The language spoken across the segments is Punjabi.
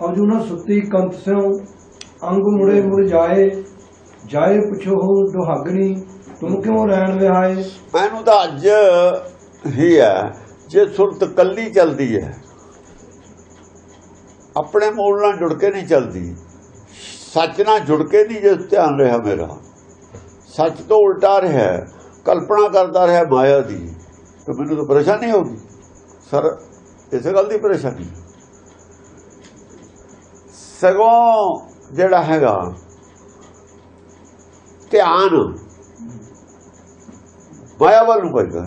ਅਰਜੁਨ ਸੁਤੀ ਕੰਤ ਸਿਉ, ਅੰਗ ਮੁੜੇ ਮੁੜ ਜਾਏ। ਜਾਏ ਪੁਛੋ ਦੁਹਾਗਣੀ, ਤੁਮ ਕਿਉ ਰਹਿਣ ਵਿਹਾਏ? ਮੈਨੂੰ ਤਾਂ ਅੱਜ ਹੀ ਹੈ, ਜੇ ਸੁਰਤ ਕੱਲੀ ਚੱਲਦੀ ਹੈ। ਆਪਣੇ ਮੂਲ ਨਾਲ ਜੁੜ ਕੇ ਨਹੀਂ ਚੱਲਦੀ। ਸੱਚ ਨਾਲ ਜੁੜ ਕੇ ਨਹੀਂ ਜੇ ਧਿਆਨ ਰਿਹਾ ਮੇਰਾ। ਸੱਚ ਤੋਂ ਉਲਟਾ ਰਿਹਾ, ਕਲਪਨਾ ਕਰਦਾ ਰਿਹਾ ਮਾਇਆ ਦੀ। ਤਾਂ ਮੈਨੂੰ ਤਾਂ ਪਰੇਸ਼ਾਨੀ ਹੋਗੀ ਸਰ, ਇਸੇ ਗੱਲ ਦੀ ਪਰੇਸ਼ਾਨੀ। ਸਗੋਂ ਜਿਹੜਾ ਹੈਗਾ, ਧਿਆਨ ਮਾਇਆ ਵੱਲ ਨੂੰ ਪੈਂਦਾ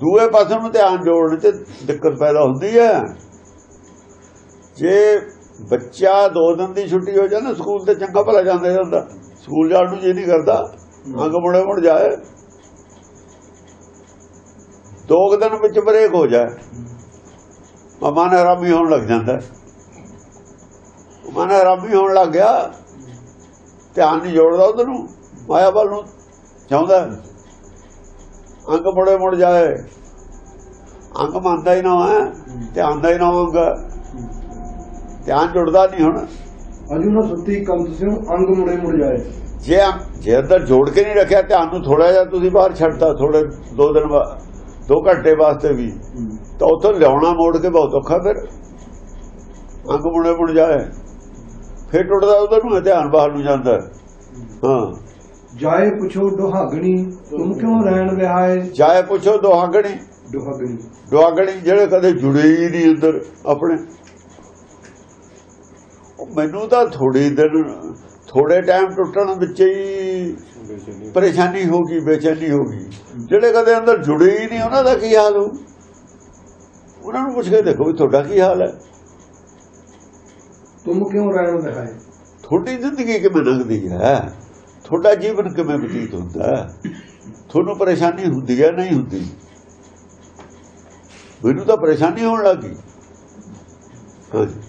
ਦੂਏ ਪਾਸੇ ਨੂੰ ਧਿਆਨ ਜੋੜਨ ਚ ਦਿੱਕਤ ਪੈਦਾ ਹੁੰਦੀ ਹੈ। ਜੇ ਬੱਚਾ ਦੋ ਦਿਨ ਦੀ ਛੁੱਟੀ ਹੋ ਜਾਏ ਨਾ, ਸਕੂਲ ਤੇ ਚੰਗਾ ਭਲਾ ਜਾਂਦਾ ਜਾਂਦਾ, ਸਕੂਲ ਜਾਣ ਨੂੰ ਜੀ ਨਹੀਂ ਕਰਦਾ, ਅੰਗ ਮੁੜੇ ਮੁੜ ਜਾਏ। ਦੋ ਕੁ ਦਿਨ ਵਿੱਚ ਬ੍ਰੇਕ ਹੋ ਜਾਏ। ਮਨ ਹਰਾਮੀ ਹੋਣ ਲੱਗ ਜਾਂਦਾ। ਮਨ ਹਰਾਮੀ ਹੋਣ ਲੱਗ ਗਿਆ। ਧਿਆਨ ਨਹੀਂ ਜੋੜਦਾ ਉਧਰ ਨੂੰ। ਮਾਇਆ ਵੱਲ ਨੂੰ ਚਾਹੁੰਦਾ ਅੰਗ ਮੁੜੇ ਮੁੜ ਜਾਏ। ਅੰਗ ਮੰਨਦਾ ਹੀ ਨਾ ਹੈ ਧਿਆਨ ਦਾ ਹੀ ਨਾ ਅੰਗ ਧਿਆਨ ਜੁੜਦਾ ਨਹੀਂ ਹੁਣ। ਅਰਜੁਨ ਸੁਤੀ ਕੰਤ ਸਿਉ ਅੰਗ ਮੁੜੇ ਮੁੜ ਜਾਏ। ਜੇ ਜੇ ਅੰਦਰ ਜੋੜ ਕੇ ਨਹੀਂ ਰੱਖਿਆ ਧਿਆਨ ਨੂੰ ਥੋੜਾ ਜਿਹਾ ਤੁਸੀਂ ਬਾਹਰ ਛੱਡਤਾ ਥੋੜੇ ਦੋ ਦਿਨ ਬਾਅਦ। ਦੋ ਘੰਟੇ ਵਾਸਤੇ ਵੀ। ਤਾਂ ਉੱਥੋਂ ਲਿਆਉਣਾ ਮੋੜ ਕੇ ਬਹੁਤ ਔਖਾ ਫਿਰ। ਅੰਗ ਮੁੜੇ ਮੁੜ ਜਾਏ। ਫਿਰ ਟੁੱਟਦਾ ਉਧਰ ਨੂੰ ਧਿਆਨ ਬਾਹਰ ਨੂੰ ਜਾਂਦਾ। ਹਾਂ। ਜਾਏ ਪੁਛੋ ਦੁਹਾਗਣੀ ਤੁਮ ਕਿਉ ਰਹਿਣ ਵਿਹਾਏ ਜਾਏ ਪੁੱਛੋ ਦੁਹਾਗਣੀ ਦੁਹਾਗਣੀ ਦੁਆਗਣੀ ਜਿਹੜੇ ਕਦੇ ਜੁੜੇ ਹੀ ਨਹੀਂ ਅੰਦਰ ਆਪਣੇ। ਮੈਨੂੰ ਤਾਂ ਥੋੜੀ ਦਿਨ ਥੋੜੇ ਟਾਈਮ ਟੁੱਟਣ ਵਿੱਚ ਹੀ ਪਰੇਸ਼ਾਨੀ ਹੋ ਗਈ ਬੇਚੈਨੀ ਹੋ ਗਈ। ਜਿਹੜੇ ਕਦੇ ਅੰਦਰ ਜੁੜੇ ਹੀ ਨਹੀਂ ਉਹਨਾਂ ਦਾ ਕੀ ਹਾਲ ਹੋ ਉਹਨਾਂ ਨੂੰ ਪੁੱਛ ਕੇ ਦੇਖੋ ਵੀ ਤੁਹਾਡਾ ਕੀ ਹਾਲ ਹੈ। ਤੁਮ ਕਿਉ ਰਹਿਣ ਵਿਹਾਏ ਤੁਹਾਡੀ ਜ਼ਿੰਦਗੀ ਕਿਵੇਂ ਲੰਘਦੀ ਹੈ? ਤੁਹਾਡਾ ਜੀਵਨ ਕਿਵੇਂ ਬਤੀਤ ਹੁੰਦਾ ਤੁਹਾਨੂੰ ਪਰੇਸ਼ਾਨੀ ਹੁੰਦੀ ਹੈ ਨਹੀਂ ਹੁੰਦੀ? ਮੈਨੂੰ ਤਾਂ ਪਰੇਸ਼ਾਨੀ ਹੋਣ ਲੱਗੀ ਹਾਂਜੀ।